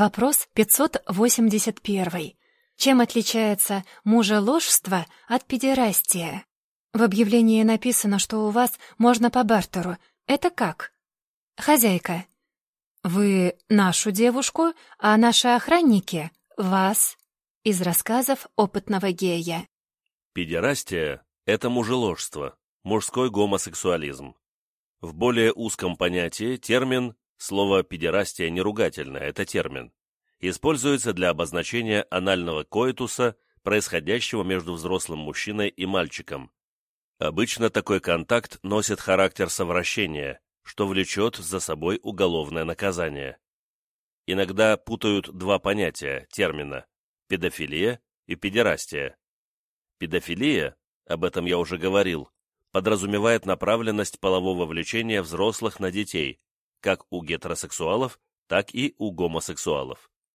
Вопрос 581. Чем отличается мужеложство от педерастия? В объявлении написано, что у вас можно по бартеру. Это как? Хозяйка. Вы нашу девушку, а наши охранники — вас. Из рассказов опытного гея. Педерастия — это мужеложство, мужской гомосексуализм. В более узком понятии термин, слово «педерастия» не ругательное, это термин, используется для обозначения анального коитуса, происходящего между взрослым мужчиной и мальчиком. Обычно такой контакт носит характер совращения, что влечет за собой уголовное наказание. Иногда путают два понятия, термина – педофилия и педерастия. Педофилия, об этом я уже говорил, подразумевает направленность полового влечения взрослых на детей, как у гетеросексуалов, так и у гомосексуалов.